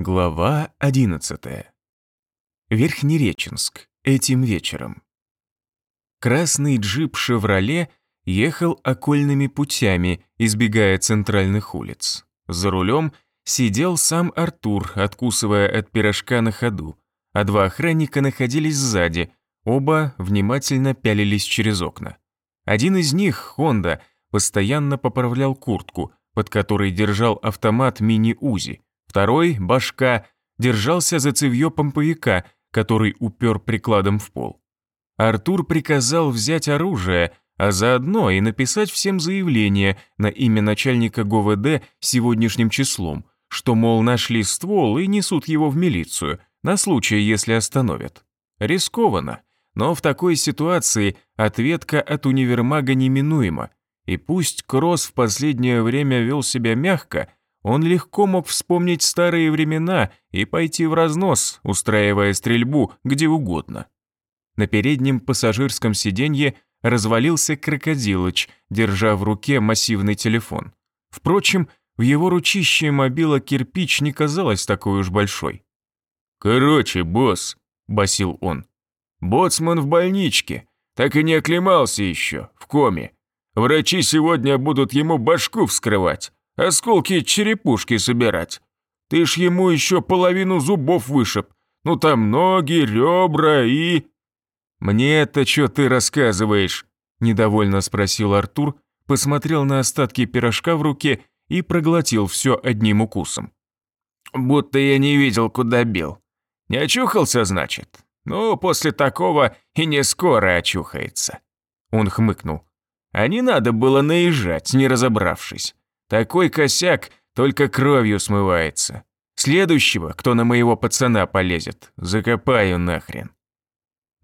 Глава 11. Верхнереченск. Этим вечером. Красный джип «Шевроле» ехал окольными путями, избегая центральных улиц. За рулем сидел сам Артур, откусывая от пирожка на ходу, а два охранника находились сзади, оба внимательно пялились через окна. Один из них, Хонда, постоянно поправлял куртку, под которой держал автомат мини-УЗИ – Второй, башка, держался за цевьё помповика, который упер прикладом в пол. Артур приказал взять оружие, а заодно и написать всем заявление на имя начальника ГОВД сегодняшним числом, что, мол, нашли ствол и несут его в милицию, на случай, если остановят. Рискованно, но в такой ситуации ответка от универмага неминуема, и пусть Кросс в последнее время вел себя мягко, он легко мог вспомнить старые времена и пойти в разнос, устраивая стрельбу где угодно. На переднем пассажирском сиденье развалился крокодилыч, держа в руке массивный телефон. Впрочем, в его ручище мобила кирпич не казалась такой уж большой. «Короче, босс», — басил он, — «боцман в больничке, так и не оклемался еще, в коме. Врачи сегодня будут ему башку вскрывать, Осколки черепушки собирать. Ты ж ему еще половину зубов вышиб. Ну там ноги, ребра и...» «Мне это что ты рассказываешь?» – недовольно спросил Артур, посмотрел на остатки пирожка в руке и проглотил все одним укусом. «Будто я не видел, куда бил. Не очухался, значит? Ну, после такого и не скоро очухается». Он хмыкнул. «А не надо было наезжать, не разобравшись. Такой косяк только кровью смывается. Следующего, кто на моего пацана полезет, закопаю нахрен.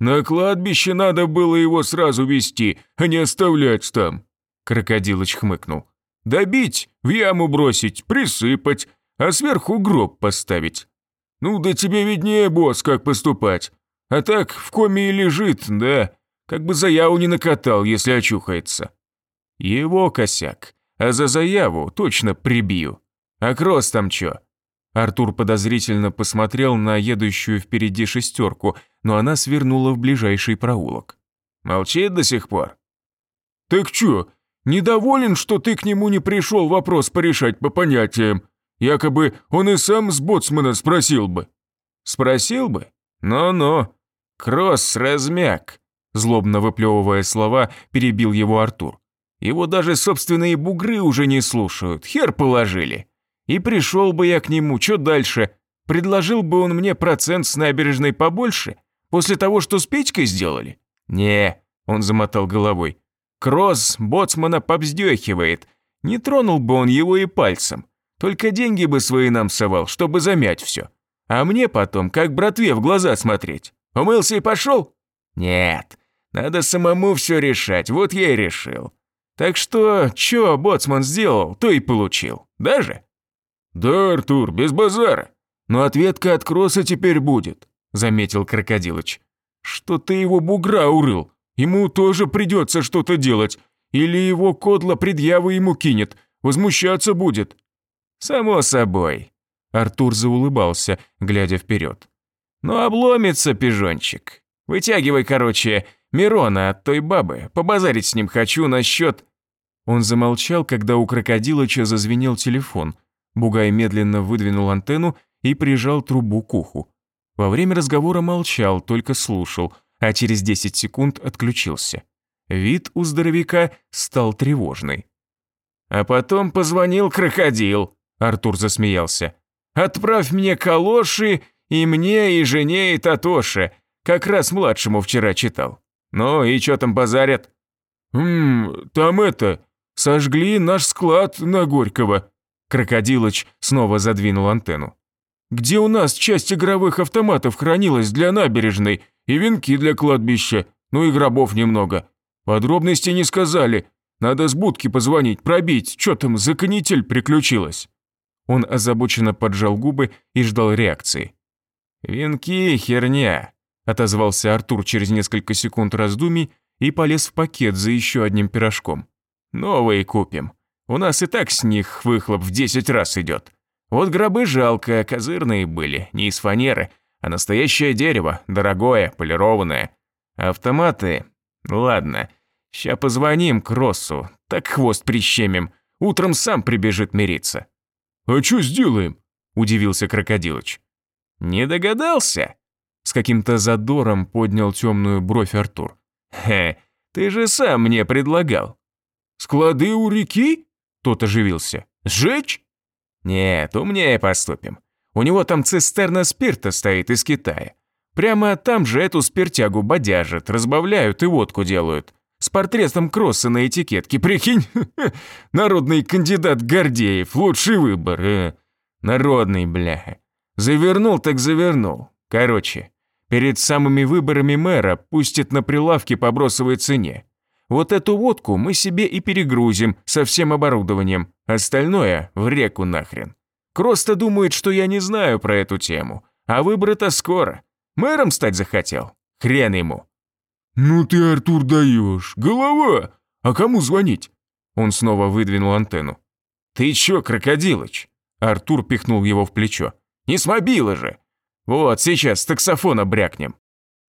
На кладбище надо было его сразу вести, а не оставлять там. Крокодилыч хмыкнул. Добить, в яму бросить, присыпать, а сверху гроб поставить. Ну да тебе виднее, босс, как поступать. А так в коме и лежит, да, как бы заяву не накатал, если очухается. Его косяк а за заяву точно прибью. А Кросс там чё?» Артур подозрительно посмотрел на едущую впереди шестерку, но она свернула в ближайший проулок. «Молчит до сих пор?» «Так чё, недоволен, что ты к нему не пришел вопрос порешать по понятиям? Якобы он и сам с боцмана спросил бы». «Спросил бы? Ну-ну. Кросс размяк», злобно выплевывая слова, перебил его Артур. Его даже собственные бугры уже не слушают, хер положили. И пришел бы я к нему, что дальше? Предложил бы он мне процент с набережной побольше, после того, что с Петькой сделали? Не, он замотал головой. Кросс боцмана побздёхивает. Не тронул бы он его и пальцем. Только деньги бы свои нам совал, чтобы замять все. А мне потом, как братве, в глаза смотреть. Умылся и пошел? Нет, надо самому все решать, вот я и решил. Так что, чё боцман сделал, то и получил. Даже? Да, Артур, без базара. Но ответка от Кросса теперь будет, заметил Крокодилыч. Что ты его бугра урыл. Ему тоже придется что-то делать. Или его кодла предъявы ему кинет. Возмущаться будет. Само собой. Артур заулыбался, глядя вперед. Ну обломится пижончик. Вытягивай, короче, Мирона от той бабы, побазарить с ним хочу насчет...» Он замолчал, когда у крокодилыча зазвенел телефон. Бугай медленно выдвинул антенну и прижал трубу к уху. Во время разговора молчал, только слушал, а через 10 секунд отключился. Вид у здоровяка стал тревожный. «А потом позвонил крокодил», — Артур засмеялся. «Отправь мне калоши и мне, и жене, и Татоше. Как раз младшему вчера читал. «Ну и что там базарят?» «Ммм, там это, сожгли наш склад на Горького». Крокодилыч снова задвинул антенну. «Где у нас часть игровых автоматов хранилась для набережной и венки для кладбища, ну и гробов немного. Подробности не сказали. Надо с будки позвонить, пробить, что там за канитель приключилась». Он озабоченно поджал губы и ждал реакции. «Венки – херня», отозвался Артур через несколько секунд раздумий и полез в пакет за еще одним пирожком. «Новые купим. У нас и так с них выхлоп в десять раз идет. Вот гробы жалко, козырные были, не из фанеры, а настоящее дерево, дорогое, полированное. Автоматы... Ладно, ща позвоним Кроссу, так хвост прищемим, утром сам прибежит мириться». «А что сделаем?» – удивился Крокодилыч. «Не догадался?» С каким-то задором поднял темную бровь Артур. «Хе, ты же сам мне предлагал». «Склады у реки?» Тот оживился. «Сжечь?» «Нет, умнее поступим. У него там цистерна спирта стоит из Китая. Прямо там же эту спиртягу бодяжат, разбавляют и водку делают. С портретом Кросса на этикетке, прикинь? Народный кандидат Гордеев, лучший выбор. Э. Народный, бляха. Завернул так завернул. Короче, перед самыми выборами мэра пустит на прилавки по бросовой цене. Вот эту водку мы себе и перегрузим со всем оборудованием, остальное в реку нахрен. Кросс-то думает, что я не знаю про эту тему, а выборы-то скоро. Мэром стать захотел? Хрен ему. «Ну ты, Артур, даешь. Голова! А кому звонить?» Он снова выдвинул антенну. «Ты чё, крокодилыч?» Артур пихнул его в плечо. «Не с мобила же! Вот, сейчас таксофона брякнем!»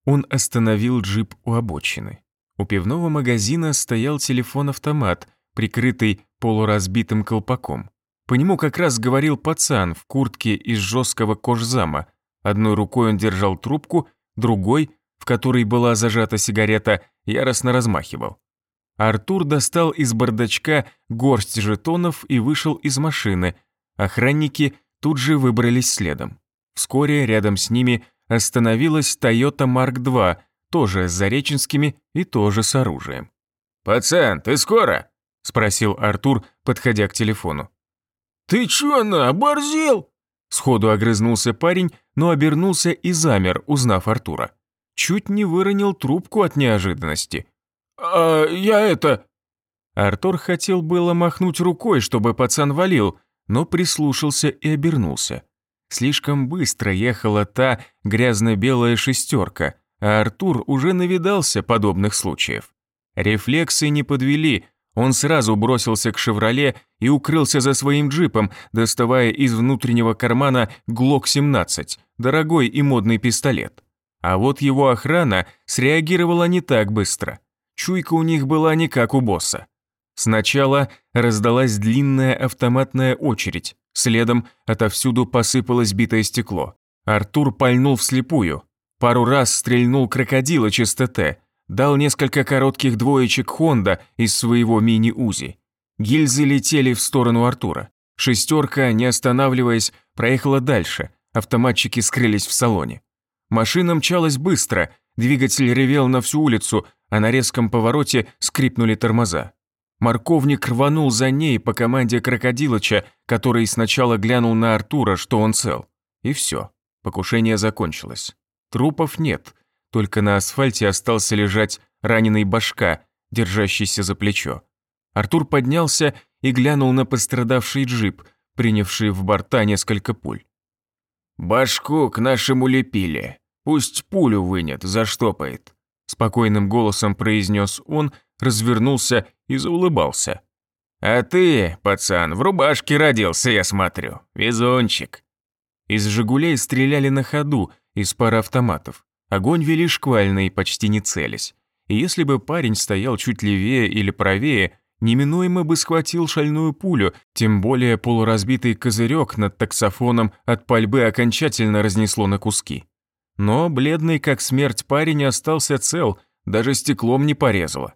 Он остановил джип у обочины. У пивного магазина стоял телефон-автомат, прикрытый полуразбитым колпаком. По нему как раз говорил пацан в куртке из жесткого кожзама. Одной рукой он держал трубку, другой в которой была зажата сигарета, яростно размахивал. Артур достал из бардачка горсть жетонов и вышел из машины. Охранники тут же выбрались следом. Вскоре рядом с ними остановилась Toyota Mark II, тоже с Зареченскими и тоже с оружием. «Пацан, ты скоро?» – спросил Артур, подходя к телефону. «Ты чё, на, оборзел?» Сходу огрызнулся парень, но обернулся и замер, узнав Артура чуть не выронил трубку от неожиданности. «А я это...» Артур хотел было махнуть рукой, чтобы пацан валил, но прислушался и обернулся. Слишком быстро ехала та грязно-белая шестерка, а Артур уже навидался подобных случаев. Рефлексы не подвели, он сразу бросился к «Шевроле» и укрылся за своим джипом, доставая из внутреннего кармана ГЛОК-17, дорогой и модный пистолет. А вот его охрана среагировала не так быстро. Чуйка у них была не как у босса. Сначала раздалась длинная автоматная очередь, следом отовсюду посыпалось битое стекло. Артур пальнул вслепую, пару раз стрельнул крокодила ТТ, дал несколько коротких двоечек Хонда из своего мини-УЗИ. Гильзы летели в сторону Артура. Шестерка, не останавливаясь, проехала дальше, автоматчики скрылись в салоне. Машина мчалась быстро, двигатель ревел на всю улицу, а на резком повороте скрипнули тормоза. Морковник рванул за ней по команде крокодилыча, который сначала глянул на Артура, что он цел. И все, покушение закончилось. Трупов нет, только на асфальте остался лежать раненый башка, держащийся за плечо. Артур поднялся и глянул на пострадавший джип, принявший в борта несколько пуль. «Башку к нашему лепили. Пусть пулю вынет, заштопает», – спокойным голосом произнес он, развернулся и заулыбался. «А ты, пацан, в рубашке родился, я смотрю. Везунчик». Из «Жигулей» стреляли на ходу, из пары автоматов. Огонь вели шквальный, почти не целясь. И если бы парень стоял чуть левее или правее, неминуемо бы схватил шальную пулю, тем более полуразбитый козырек над таксофоном от пальбы окончательно разнесло на куски. Но бледный как смерть парень остался цел, даже стеклом не порезало.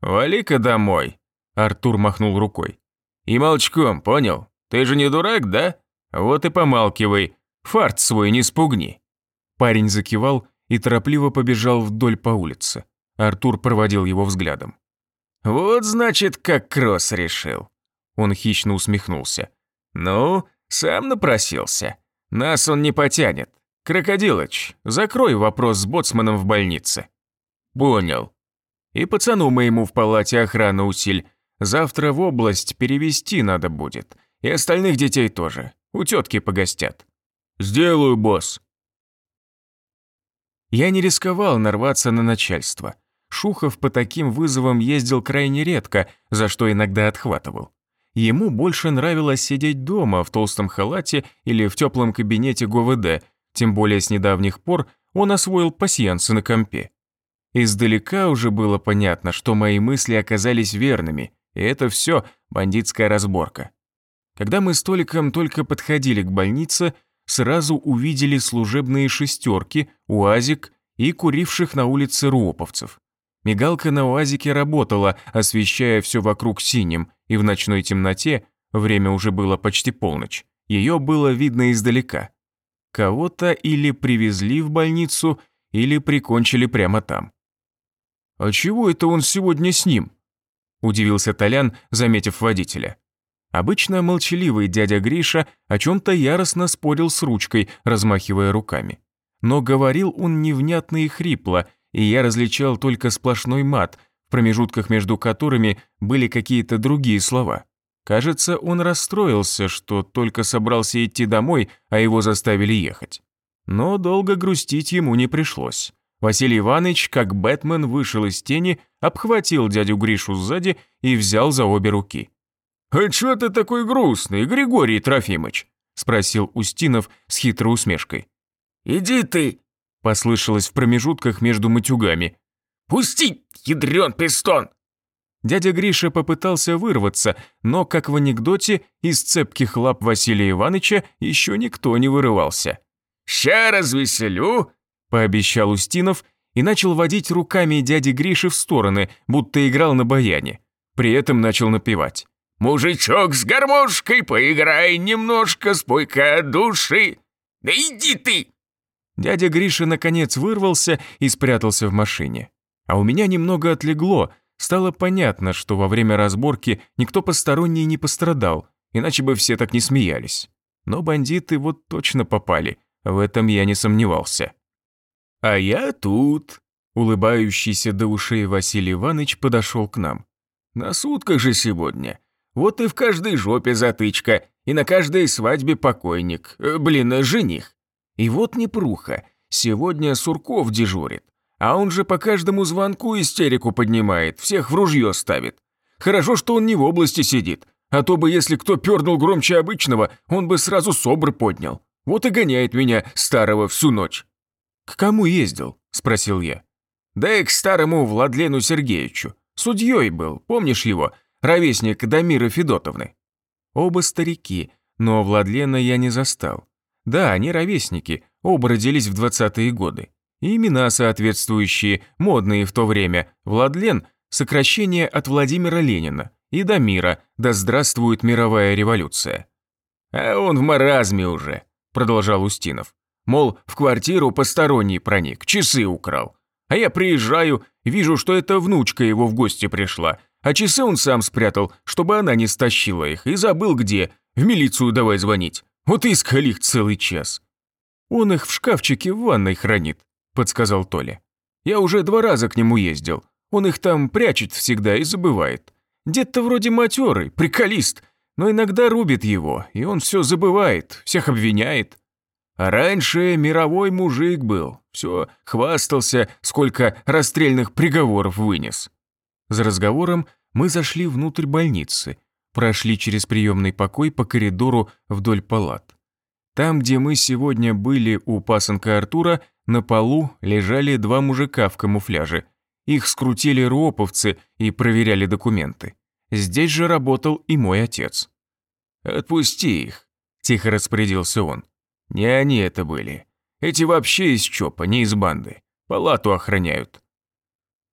«Вали-ка домой», — Артур махнул рукой. «И молчком, понял? Ты же не дурак, да? Вот и помалкивай, фарт свой не спугни». Парень закивал и торопливо побежал вдоль по улице. Артур проводил его взглядом. «Вот, значит, как Кросс решил». Он хищно усмехнулся. «Ну, сам напросился. Нас он не потянет. Крокодилыч, закрой вопрос с боцманом в больнице». «Понял. И пацану моему в палате охраны усиль. Завтра в область перевести надо будет. И остальных детей тоже. У тетки погостят». «Сделаю, босс». Я не рисковал нарваться на начальство. Шухов по таким вызовам ездил крайне редко, за что иногда отхватывал. Ему больше нравилось сидеть дома в толстом халате или в теплом кабинете ГОВД, тем более с недавних пор он освоил пасьянсы на компе. Издалека уже было понятно, что мои мысли оказались верными, и это все бандитская разборка. Когда мы с Толиком только подходили к больнице, сразу увидели служебные шестерки, УАЗик и куривших на улице руоповцев. Мигалка на УАЗике работала, освещая все вокруг синим, и в ночной темноте, время уже было почти полночь, ее было видно издалека. Кого-то или привезли в больницу, или прикончили прямо там. «А чего это он сегодня с ним?» – удивился Толян, заметив водителя. Обычно молчаливый дядя Гриша о чем-то яростно спорил с ручкой, размахивая руками. Но говорил он невнятно и хрипло, и я различал только сплошной мат, в промежутках между которыми были какие-то другие слова. Кажется, он расстроился, что только собрался идти домой, а его заставили ехать. Но долго грустить ему не пришлось. Василий Иванович, как Бэтмен, вышел из тени, обхватил дядю Гришу сзади и взял за обе руки. «А чё ты такой грустный, Григорий Трофимыч?» – спросил Устинов с хитрой усмешкой. «Иди ты!» – послышалось в промежутках между матюгами. «Пусти, ядрён пистон!» Дядя Гриша попытался вырваться, но, как в анекдоте, из цепких лап Василия Ивановича еще никто не вырывался. «Ща развеселю!» – пообещал Устинов и начал водить руками дяди Гриши в стороны, будто играл на баяне. При этом начал напевать. Мужичок с гармошкой, поиграй немножко, спой-ка души. Да иди ты!» Дядя Гриша наконец вырвался и спрятался в машине. А у меня немного отлегло, стало понятно, что во время разборки никто посторонний не пострадал, иначе бы все так не смеялись. Но бандиты вот точно попали, в этом я не сомневался. «А я тут», — улыбающийся до ушей Василий Иванович подошел к нам. «На сутках же сегодня. Вот и в каждой жопе затычка, и на каждой свадьбе покойник, э, блин, жених. И вот непруха, сегодня Сурков дежурит, а он же по каждому звонку истерику поднимает, всех в ружье ставит. Хорошо, что он не в области сидит, а то бы, если кто пернул громче обычного, он бы сразу собр поднял. Вот и гоняет меня, старого, всю ночь». «К кому ездил?» – спросил я. «Да и к старому Владлену Сергеевичу. Судьей был, помнишь его? ровесник Дамиры Федотовны. Оба старики, но Владлена я не застал. Да, они ровесники, оба родились в 20-е годы. И имена соответствующие, модные в то время. Владлен – сокращение от Владимира Ленина. И Дамира – да здравствует мировая революция. «А он в маразме уже», – продолжал Устинов. Мол, в квартиру посторонний проник, часы украл. А я приезжаю, вижу, что это внучка его в гости пришла, а часы он сам спрятал, чтобы она не стащила их, и забыл где. В милицию давай звонить. Вот и искали их целый час. Он их в шкафчике в ванной хранит, подсказал Толя. Я уже два раза к нему ездил. Он их там прячет всегда и забывает. Дед-то вроде матерый, приколист, но иногда рубит его, и он все забывает, всех обвиняет. Раньше мировой мужик был, все хвастался, сколько расстрельных приговоров вынес. За разговором мы зашли внутрь больницы, прошли через приемный покой по коридору вдоль палат. Там, где мы сегодня были у пасынка Артура, на полу лежали два мужика в камуфляже. Их скрутили руоповцы и проверяли документы. Здесь же работал и мой отец. «Отпусти их», – тихо распорядился он. «Не они это были. Эти вообще из ЧОПа, не из банды. Палату охраняют.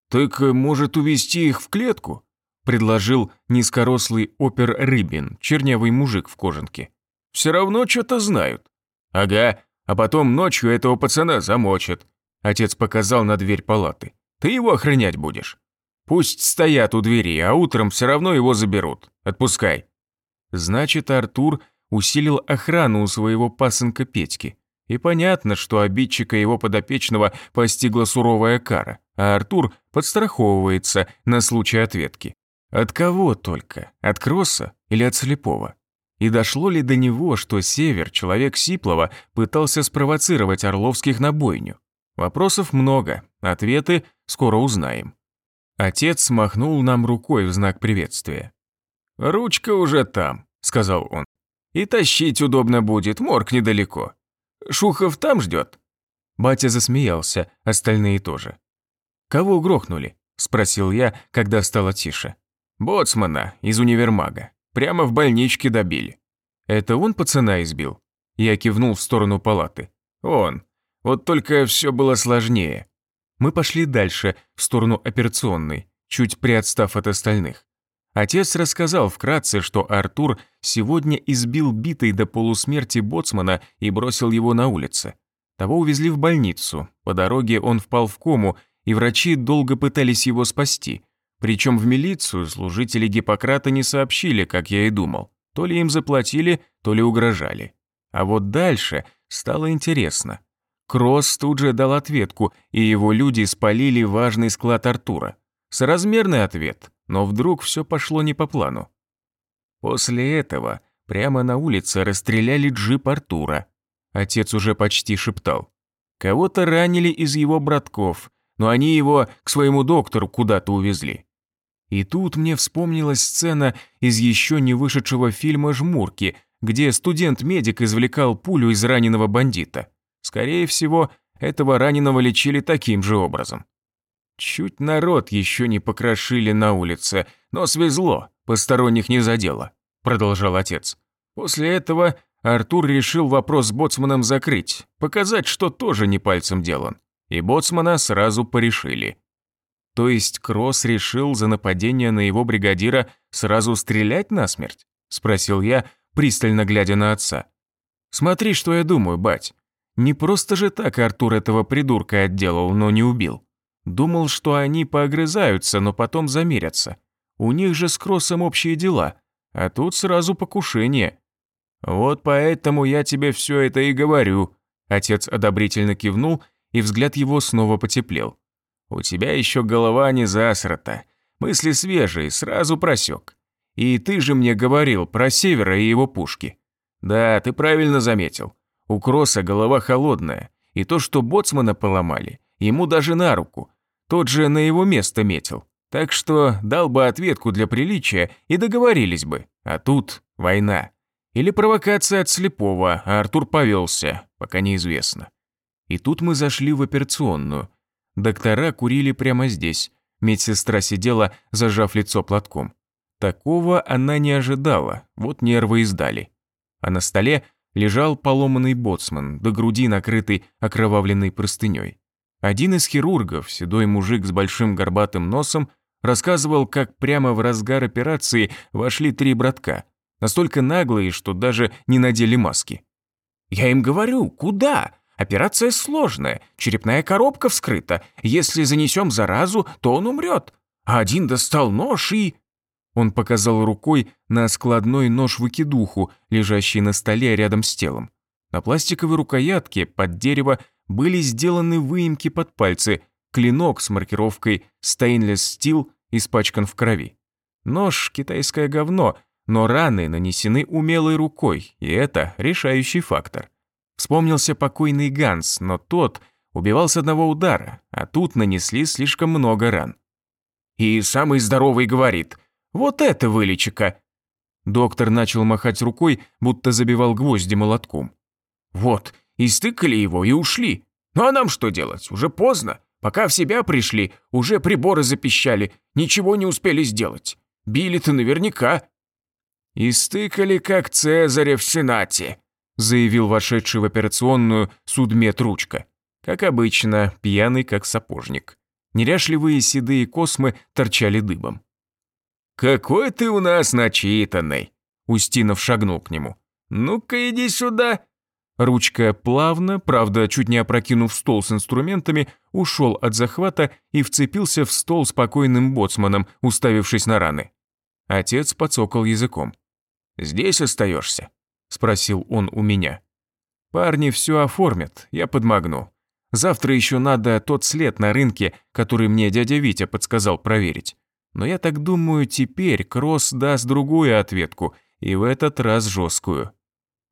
«Так, э, может, увести их в клетку?» – предложил низкорослый опер Рыбин, чернявый мужик в кожанке. «Все равно что-то знают». «Ага, а потом ночью этого пацана замочат». Отец показал на дверь палаты. «Ты его охранять будешь. Пусть стоят у двери, а утром все равно его заберут. Отпускай». Значит, Артур усилил охрану у своего пасынка Петьки. И понятно, что обидчика его подопечного постигла суровая кара, а Артур подстраховывается на случай ответки. От кого только? От Кросса или от Слепого? И дошло ли до него, что Север, человек Сиплова, пытался спровоцировать Орловских на бойню? Вопросов много, ответы скоро узнаем. Отец махнул нам рукой в знак приветствия. «Ручка уже там», — сказал он. «И тащить удобно будет, морг недалеко. Шухов там ждет?» Батя засмеялся, остальные тоже. «Кого грохнули?» – спросил я, когда стало тише. «Боцмана из универмага. Прямо в больничке добили». «Это он пацана избил?» Я кивнул в сторону палаты. «Он. Вот только все было сложнее». Мы пошли дальше, в сторону операционной, чуть приотстав от остальных. Отец рассказал вкратце, что Артур сегодня избил битый до полусмерти боцмана и бросил его на улице. Того увезли в больницу, по дороге он впал в кому, и врачи долго пытались его спасти. Причем в милицию служители Гиппократа не сообщили, как я и думал. То ли им заплатили, то ли угрожали. А вот дальше стало интересно. Кросс тут же дал ответку, и его люди спалили важный склад Артура. Соразмерный ответ, но вдруг все пошло не по плану. После этого прямо на улице расстреляли джип Артура. Отец уже почти шептал. Кого-то ранили из его братков, но они его к своему доктору куда-то увезли. И тут мне вспомнилась сцена из еще не вышедшего фильма «Жмурки», где студент-медик извлекал пулю из раненого бандита. Скорее всего, этого раненого лечили таким же образом. Чуть народ еще не покрошили на улице, но свезло, посторонних не задело, продолжал отец. После этого Артур решил вопрос с боцманом закрыть, показать, что тоже не пальцем делан. И боцмана сразу порешили. То есть Кросс решил за нападение на его бригадира сразу стрелять насмерть? Спросил я, пристально глядя на отца. Смотри, что я думаю, бать. Не просто же так Артур этого придурка отделал, но не убил. Думал, что они поогрызаются, но потом замерятся. У них же с Кроссом общие дела, а тут сразу покушение. Вот поэтому я тебе все это и говорю. Отец одобрительно кивнул, и взгляд его снова потеплел. У тебя еще голова не засрата, мысли свежие, сразу просек. И ты же мне говорил про Севера и его пушки. Да, ты правильно заметил. У Кросса голова холодная, и то, что боцмана поломали, ему даже на руку, тот же на его место метил. Так что дал бы ответку для приличия и договорились бы. А тут война. Или провокация от слепого, а Артур повелся, пока неизвестно. И тут мы зашли в операционную. Доктора курили прямо здесь. Медсестра сидела, зажав лицо платком. Такого она не ожидала, вот нервы издали. А на столе лежал поломанный боцман, до груди накрытый окровавленной простыней. Один из хирургов, седой мужик с большим горбатым носом, рассказывал, как прямо в разгар операции вошли три братка, настолько наглые, что даже не надели маски. «Я им говорю, куда? Операция сложная, черепная коробка вскрыта. Если занесем заразу, то он умрет. А один достал нож и...» Он показал рукой на складной нож-выкидуху, лежащий на столе рядом с телом. На пластиковой рукоятке под дерево были сделаны выемки под пальцы, клинок с маркировкой «Stainless Steel» испачкан в крови. Нож – китайское говно, но раны нанесены умелой рукой, и это решающий фактор. Вспомнился покойный Ганс, но тот убивал с одного удара, а тут нанесли слишком много ран. И самый здоровый говорит «Вот это вылечика!» Доктор начал махать рукой, будто забивал гвозди молотком. «Вот, Истыкали его и ушли. Ну а нам что делать? Уже поздно. Пока в себя пришли, уже приборы запищали, ничего не успели сделать. Били-то наверняка». «Истыкали, как Цезаря в Сенате», заявил вошедший в операционную судмед Ручка. Как обычно, пьяный как сапожник. Неряшливые седые космы торчали дыбом. «Какой ты у нас начитанный!» Устинов шагнул к нему. «Ну-ка иди сюда!» Ручка плавно, правда, чуть не опрокинув стол с инструментами, ушел от захвата и вцепился в стол спокойным боцманом, уставившись на раны. Отец подсокал языком. «Здесь остаешься?» – спросил он у меня. «Парни все оформят, я подмогну. Завтра еще надо тот след на рынке, который мне дядя Витя подсказал проверить. Но я так думаю, теперь Кросс даст другую ответку, и в этот раз жесткую.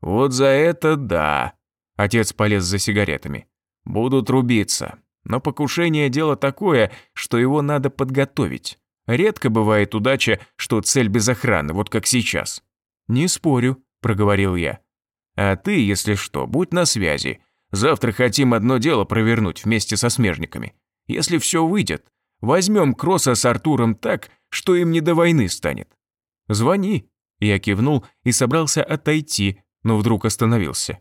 «Вот за это да!» Отец полез за сигаретами. «Будут рубиться. Но покушение дело такое, что его надо подготовить. Редко бывает удача, что цель без охраны, вот как сейчас. «Не спорю», – проговорил я. «А ты, если что, будь на связи. Завтра хотим одно дело провернуть вместе со смежниками. Если все выйдет, возьмем Кросса с Артуром так, что им не до войны станет. Звони». Я кивнул и собрался отойти, но вдруг остановился.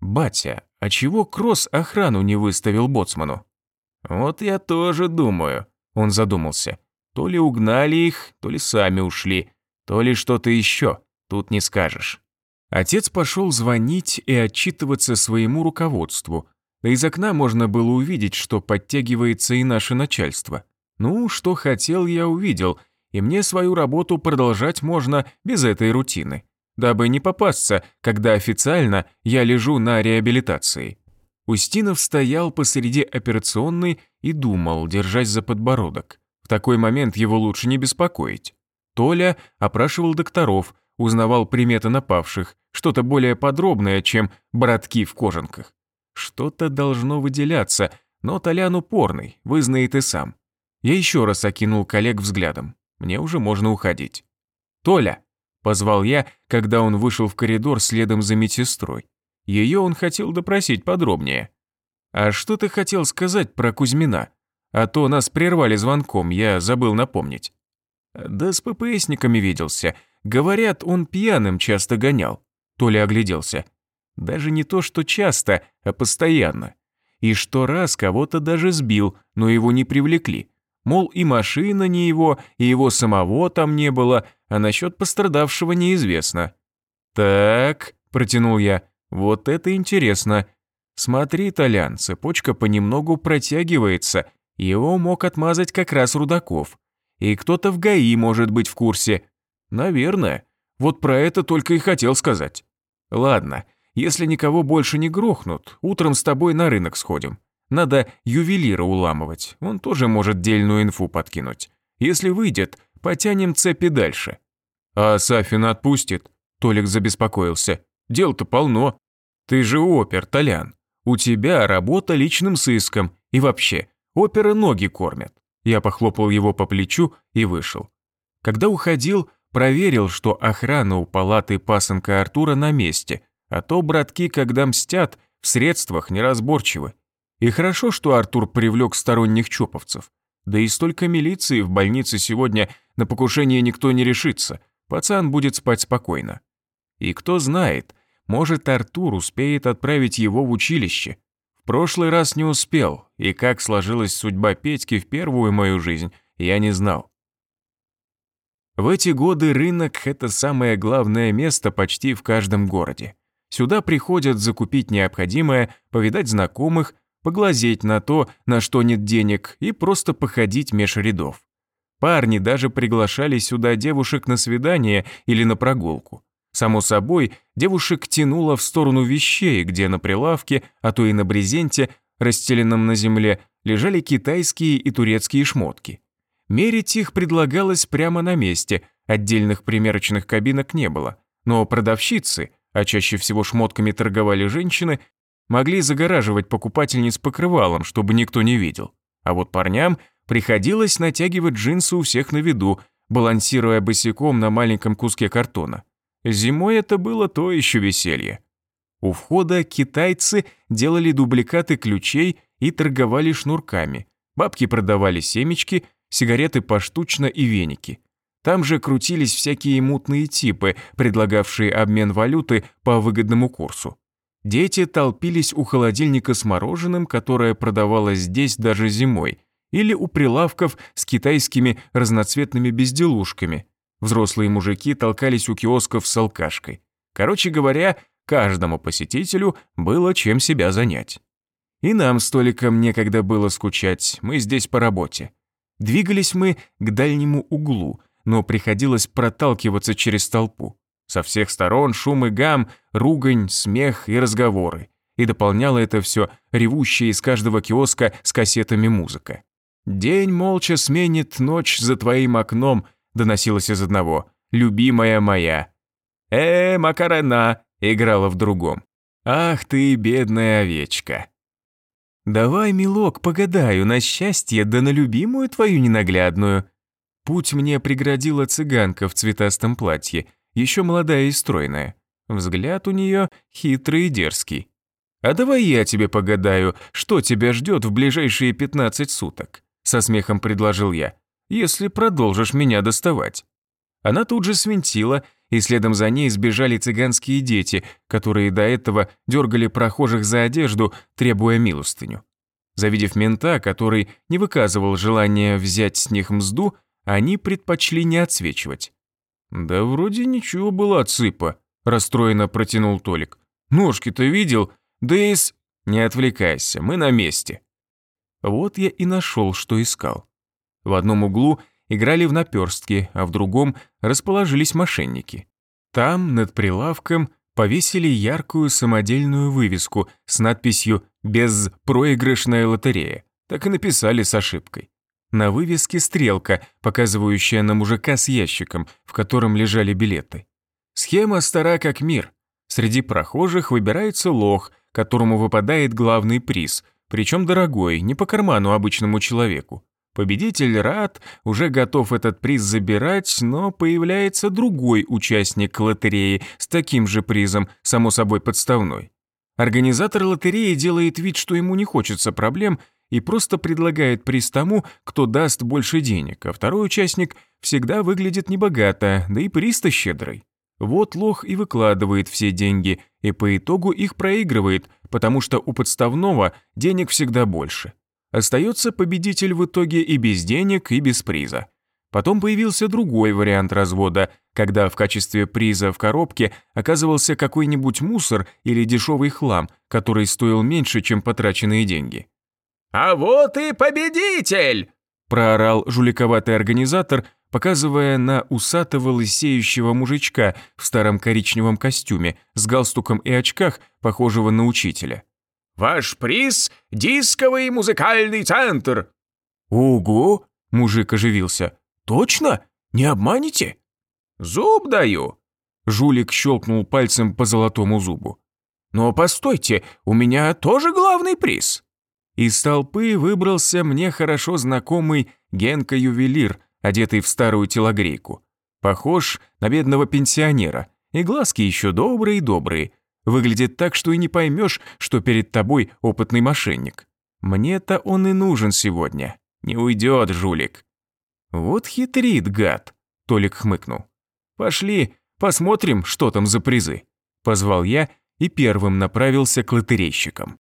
«Батя, а чего Кросс охрану не выставил боцману?» «Вот я тоже думаю», – он задумался. «То ли угнали их, то ли сами ушли, то ли что-то еще, тут не скажешь». Отец пошел звонить и отчитываться своему руководству. Да из окна можно было увидеть, что подтягивается и наше начальство. Ну, что хотел, я увидел, и мне свою работу продолжать можно без этой рутины, дабы не попасться, когда официально я лежу на реабилитации. Устинов стоял посреди операционной и думал, держась за подбородок. В такой момент его лучше не беспокоить. Толя опрашивал докторов, узнавал приметы напавших, что-то более подробное, чем братки в кожанках. Что-то должно выделяться, но Толян упорный, вызнает и сам. Я еще раз окинул коллег взглядом. Мне уже можно уходить. «Толя!» – позвал я, когда он вышел в коридор следом за медсестрой. Ее он хотел допросить подробнее. «А что ты хотел сказать про Кузьмина? А то нас прервали звонком, я забыл напомнить». «Да с ППСниками виделся. Говорят, он пьяным часто гонял». Толя огляделся. «Даже не то, что часто, а постоянно. И что раз кого-то даже сбил, но его не привлекли. Мол, и машина не его, и его самого там не было, а насчет пострадавшего неизвестно». «Так», – протянул я, – «вот это интересно. Смотри, Толян, цепочка понемногу протягивается, его мог отмазать как раз Рудаков. И кто-то в ГАИ может быть в курсе. Наверное. Вот про это только и хотел сказать. Ладно, если никого больше не грохнут, утром с тобой на рынок сходим. Надо ювелира уламывать, он тоже может дельную инфу подкинуть. Если выйдет, потянем цепи дальше. А Сафин отпустит? Толик забеспокоился. Дел-то полно. Ты же опер, Толян. У тебя работа личным сыском. И вообще, опера ноги кормят. Я похлопал его по плечу и вышел. Когда уходил, проверил, что охрана у палаты пасынка Артура на месте, а то братки, когда мстят, в средствах неразборчивы. И хорошо, что Артур привлек сторонних чоповцев. Да и столько милиции в больнице сегодня на покушение никто не решится. Пацан будет спать спокойно. И кто знает, может Артур успеет отправить его в училище, прошлый раз не успел, и как сложилась судьба Петьки в первую мою жизнь, я не знал. В эти годы рынок – это самое главное место почти в каждом городе. Сюда приходят закупить необходимое, повидать знакомых, поглазеть на то, на что нет денег, и просто походить меж рядов. Парни даже приглашали сюда девушек на свидание или на прогулку. Само собой, девушек тянуло в сторону вещей, где на прилавке, а то и на брезенте, расстеленном на земле, лежали китайские и турецкие шмотки. Мерить их предлагалось прямо на месте, отдельных примерочных кабинок не было. Но продавщицы, а чаще всего шмотками торговали женщины, могли загораживать покупательниц покрывалом, чтобы никто не видел. А вот парням приходилось натягивать джинсы у всех на виду, балансируя босиком на маленьком куске картона. Зимой это было то еще веселье. У входа китайцы делали дубликаты ключей и торговали шнурками. Бабки продавали семечки, сигареты поштучно и веники. Там же крутились всякие мутные типы, предлагавшие обмен валюты по выгодному курсу. Дети толпились у холодильника с мороженым, которое продавалось здесь даже зимой, или у прилавков с китайскими разноцветными безделушками, Взрослые мужики толкались у киосков с алкашкой. Короче говоря, каждому посетителю было чем себя занять. И нам с Толиком некогда было скучать, мы здесь по работе. Двигались мы к дальнему углу, но приходилось проталкиваться через толпу. Со всех сторон шум и гам, ругань, смех и разговоры. И дополняло это все ревущая из каждого киоска с кассетами музыка. День молча сменит ночь за твоим окном, доносилось из одного. «Любимая моя». «Э, Макарена!» играла в другом. «Ах ты, бедная овечка!» «Давай, милок, погадаю на счастье, да на любимую твою ненаглядную». Путь мне преградила цыганка в цветастом платье, еще молодая и стройная. Взгляд у нее хитрый и дерзкий. «А давай я тебе погадаю, что тебя ждет в ближайшие 15 суток», со смехом предложил я, «если продолжишь меня доставать». Она тут же свинтила, и следом за ней сбежали цыганские дети, которые до этого дергали прохожих за одежду, требуя милостыню. Завидев мента, который не выказывал желания взять с них мзду, они предпочли не отсвечивать. «Да вроде ничего было цыпа», – расстроенно протянул Толик. «Ножки-то видел? Да и с...» «Не отвлекайся, мы на месте». Вот я и нашел, что искал. В одном углу играли в наперстки, а в другом расположились мошенники. Там, над прилавком, повесили яркую самодельную вывеску с надписью «Безпроигрышная лотерея». Так и написали с ошибкой. На вывеске стрелка, показывающая на мужика с ящиком, в котором лежали билеты. Схема стара как мир. Среди прохожих выбирается лох, которому выпадает главный приз, причем дорогой, не по карману обычному человеку. Победитель рад, уже готов этот приз забирать, но появляется другой участник лотереи с таким же призом, само собой подставной. Организатор лотереи делает вид, что ему не хочется проблем, и просто предлагает приз тому, кто даст больше денег, а второй участник всегда выглядит небогато, да и приз-то щедрый. Вот лох и выкладывает все деньги, и по итогу их проигрывает, потому что у подставного денег всегда больше. Остается победитель в итоге и без денег, и без приза. Потом появился другой вариант развода, когда в качестве приза в коробке оказывался какой-нибудь мусор или дешевый хлам, который стоил меньше, чем потраченные деньги. «А вот и победитель!» Проорал жуликоватый организатор, показывая на усатого лысеющего мужичка в старом коричневом костюме с галстуком и очках, похожего на учителя. «Ваш приз — дисковый музыкальный центр!» «Ого!» — мужик оживился. «Точно? Не обманете?» «Зуб даю!» Жулик щелкнул пальцем по золотому зубу. «Но постойте, у меня тоже главный приз!» Из толпы выбрался мне хорошо знакомый Генка-ювелир, одетый в старую телогрейку. Похож на бедного пенсионера, и глазки еще добрые-добрые. Выглядит так, что и не поймешь, что перед тобой опытный мошенник. Мне-то он и нужен сегодня. Не уйдет, жулик. Вот хитрит, гад, Толик хмыкнул. Пошли, посмотрим, что там за призы. Позвал я и первым направился к лотерейщикам.